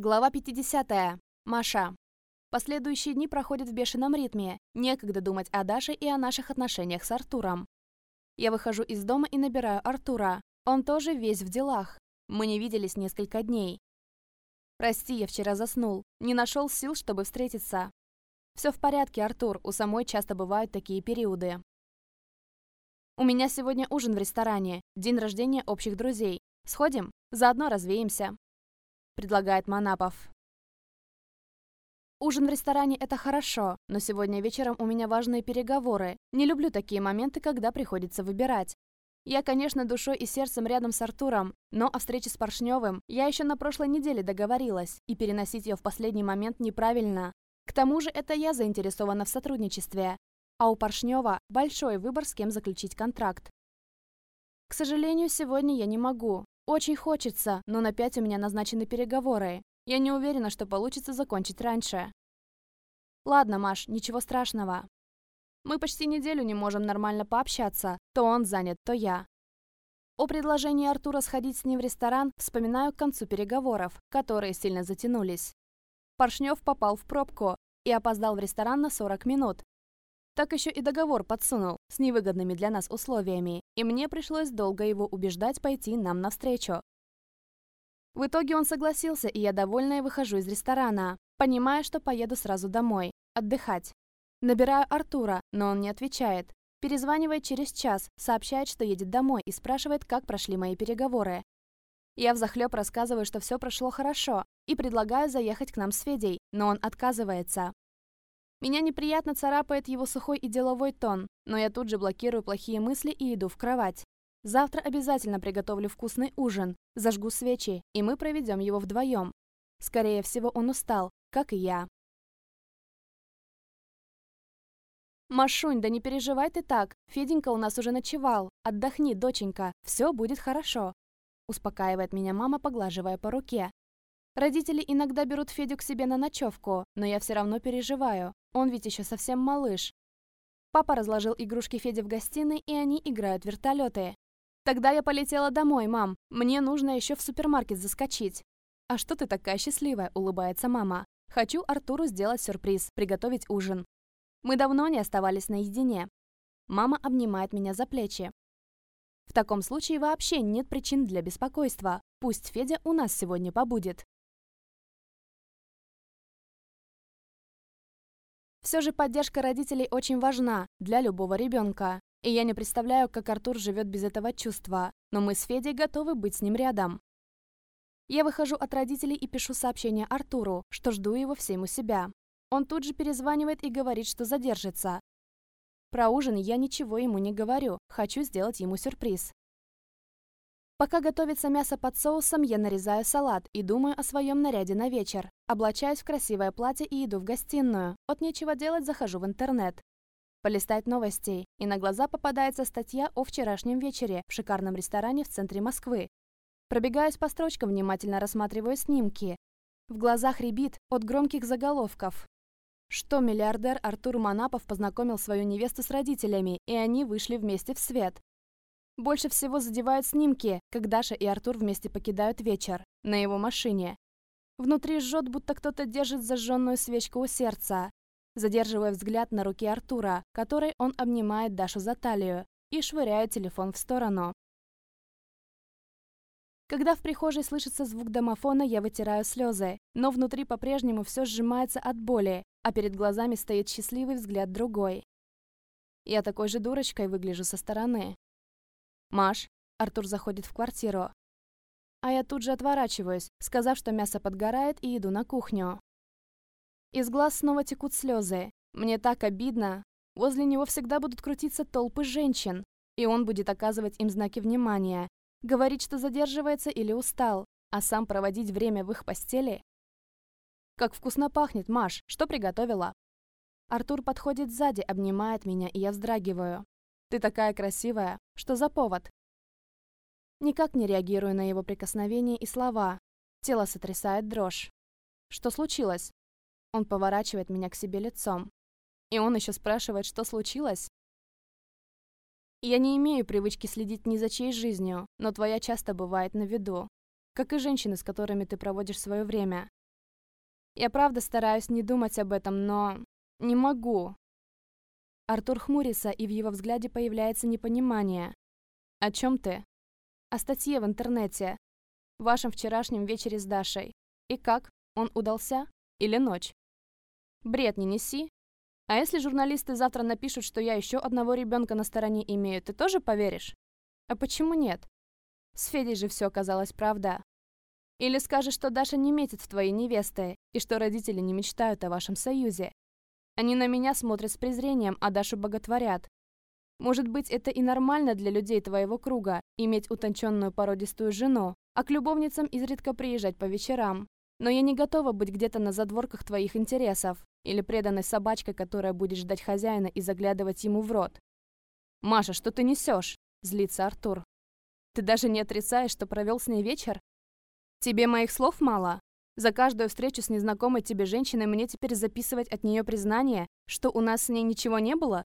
Глава 50. Маша. Последующие дни проходят в бешеном ритме. Некогда думать о Даше и о наших отношениях с Артуром. Я выхожу из дома и набираю Артура. Он тоже весь в делах. Мы не виделись несколько дней. Прости, я вчера заснул. Не нашел сил, чтобы встретиться. Все в порядке, Артур. У самой часто бывают такие периоды. У меня сегодня ужин в ресторане. День рождения общих друзей. Сходим? Заодно развеемся предлагает Манапов. Ужин в ресторане – это хорошо, но сегодня вечером у меня важные переговоры. Не люблю такие моменты, когда приходится выбирать. Я, конечно, душой и сердцем рядом с Артуром, но о встрече с Поршневым я еще на прошлой неделе договорилась, и переносить ее в последний момент неправильно. К тому же это я заинтересована в сотрудничестве, а у Поршнева большой выбор, с кем заключить контракт. К сожалению, сегодня я не могу. Очень хочется, но на пять у меня назначены переговоры. Я не уверена, что получится закончить раньше. Ладно, Маш, ничего страшного. Мы почти неделю не можем нормально пообщаться. То он занят, то я. О предложении Артура сходить с ним в ресторан вспоминаю к концу переговоров, которые сильно затянулись. Поршнев попал в пробку и опоздал в ресторан на 40 минут, так еще и договор подсунул с невыгодными для нас условиями, и мне пришлось долго его убеждать пойти нам навстречу. В итоге он согласился, и я довольная выхожу из ресторана, понимая, что поеду сразу домой, отдыхать. Набираю Артура, но он не отвечает. Перезванивает через час, сообщает, что едет домой и спрашивает, как прошли мои переговоры. Я взахлеб рассказываю, что все прошло хорошо, и предлагаю заехать к нам с Федей, но он отказывается. Меня неприятно царапает его сухой и деловой тон, но я тут же блокирую плохие мысли и иду в кровать. Завтра обязательно приготовлю вкусный ужин, зажгу свечи, и мы проведем его вдвоем. Скорее всего, он устал, как и я. «Машунь, да не переживай ты так. Феденька у нас уже ночевал. Отдохни, доченька, все будет хорошо», успокаивает меня мама, поглаживая по руке. Родители иногда берут Федю к себе на ночевку, но я все равно переживаю. Он ведь еще совсем малыш. Папа разложил игрушки Феде в гостиной, и они играют в вертолеты. Тогда я полетела домой, мам. Мне нужно еще в супермаркет заскочить. А что ты такая счастливая, улыбается мама. Хочу Артуру сделать сюрприз, приготовить ужин. Мы давно не оставались наедине. Мама обнимает меня за плечи. В таком случае вообще нет причин для беспокойства. Пусть Федя у нас сегодня побудет. Все же поддержка родителей очень важна для любого ребенка. И я не представляю, как Артур живет без этого чувства, но мы с Федей готовы быть с ним рядом. Я выхожу от родителей и пишу сообщение Артуру, что жду его всем у себя. Он тут же перезванивает и говорит, что задержится. Про ужин я ничего ему не говорю, хочу сделать ему сюрприз. Пока готовится мясо под соусом, я нарезаю салат и думаю о своем наряде на вечер. Облачаюсь в красивое платье и иду в гостиную. От нечего делать захожу в интернет. Полистать новостей, и на глаза попадается статья о вчерашнем вечере в шикарном ресторане в центре Москвы. Пробегаюсь по строчкам, внимательно рассматриваю снимки. В глазах рябит от громких заголовков. Что миллиардер Артур Манапов познакомил свою невесту с родителями, и они вышли вместе в свет. Больше всего задевают снимки, как Даша и Артур вместе покидают вечер, на его машине. Внутри жжет, будто кто-то держит зажженную свечку у сердца. Задерживая взгляд на руки Артура, которой он обнимает Дашу за талию, и швыряет телефон в сторону. Когда в прихожей слышится звук домофона, я вытираю слезы, но внутри по-прежнему все сжимается от боли, а перед глазами стоит счастливый взгляд другой. Я такой же дурочкой выгляжу со стороны. «Маш!» Артур заходит в квартиру. А я тут же отворачиваюсь, сказав, что мясо подгорает, и иду на кухню. Из глаз снова текут слезы. Мне так обидно. Возле него всегда будут крутиться толпы женщин, и он будет оказывать им знаки внимания, говорить, что задерживается или устал, а сам проводить время в их постели. «Как вкусно пахнет, Маш! Что приготовила?» Артур подходит сзади, обнимает меня, и я вздрагиваю. Ты такая красивая. Что за повод? Никак не реагирую на его прикосновения и слова. Тело сотрясает дрожь. Что случилось? Он поворачивает меня к себе лицом. И он еще спрашивает, что случилось? Я не имею привычки следить ни за чьей жизнью, но твоя часто бывает на виду. Как и женщины, с которыми ты проводишь свое время. Я правда стараюсь не думать об этом, но... Не могу. Артур хмурится, и в его взгляде появляется непонимание. «О чем ты?» «О статье в интернете. Вашем вчерашнем вечере с Дашей. И как? Он удался? Или ночь?» «Бред не неси. А если журналисты завтра напишут, что я еще одного ребенка на стороне имею, ты тоже поверишь? А почему нет? С Федей же все оказалось правда. Или скажешь, что Даша не метит в твои невесты, и что родители не мечтают о вашем союзе. Они на меня смотрят с презрением, а Дашу боготворят. Может быть, это и нормально для людей твоего круга, иметь утонченную породистую жену, а к любовницам изредка приезжать по вечерам. Но я не готова быть где-то на задворках твоих интересов, или преданной собачкой, которая будет ждать хозяина и заглядывать ему в рот. «Маша, что ты несешь?» – злится Артур. «Ты даже не отрицаешь, что провел с ней вечер? Тебе моих слов мало? За каждую встречу с незнакомой тебе женщиной мне теперь записывать от нее признание, что у нас с ней ничего не было?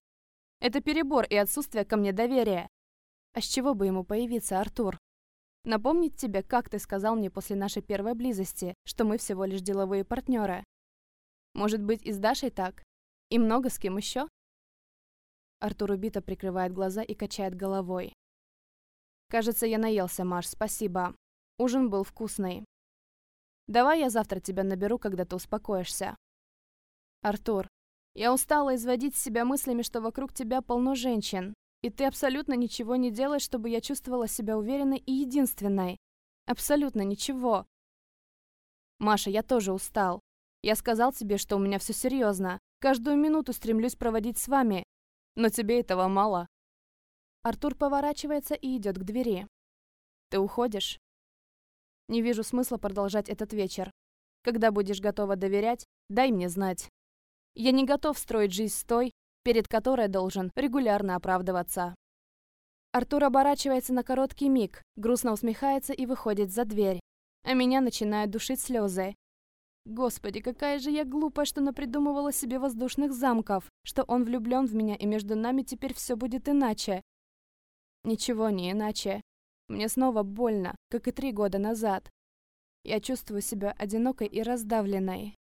Это перебор и отсутствие ко мне доверия. А с чего бы ему появиться, Артур? Напомнить тебе, как ты сказал мне после нашей первой близости, что мы всего лишь деловые партнеры. Может быть, и с Дашей так? И много с кем еще? Артур убито прикрывает глаза и качает головой. Кажется, я наелся, Маш, спасибо. Ужин был вкусный. Давай я завтра тебя наберу, когда ты успокоишься. Артур, я устала изводить себя мыслями, что вокруг тебя полно женщин, и ты абсолютно ничего не делаешь, чтобы я чувствовала себя уверенной и единственной. Абсолютно ничего. Маша, я тоже устал. Я сказал тебе, что у меня все серьезно. Каждую минуту стремлюсь проводить с вами. Но тебе этого мало. Артур поворачивается и идет к двери. Ты уходишь? Не вижу смысла продолжать этот вечер. Когда будешь готова доверять, дай мне знать. Я не готов строить жизнь с той, перед которой должен регулярно оправдываться. Артур оборачивается на короткий миг, грустно усмехается и выходит за дверь. А меня начинают душить слезы. Господи, какая же я глупая, что напридумывала себе воздушных замков, что он влюблен в меня и между нами теперь все будет иначе. Ничего не иначе. Мне снова больно, как и три года назад. Я чувствую себя одинокой и раздавленной.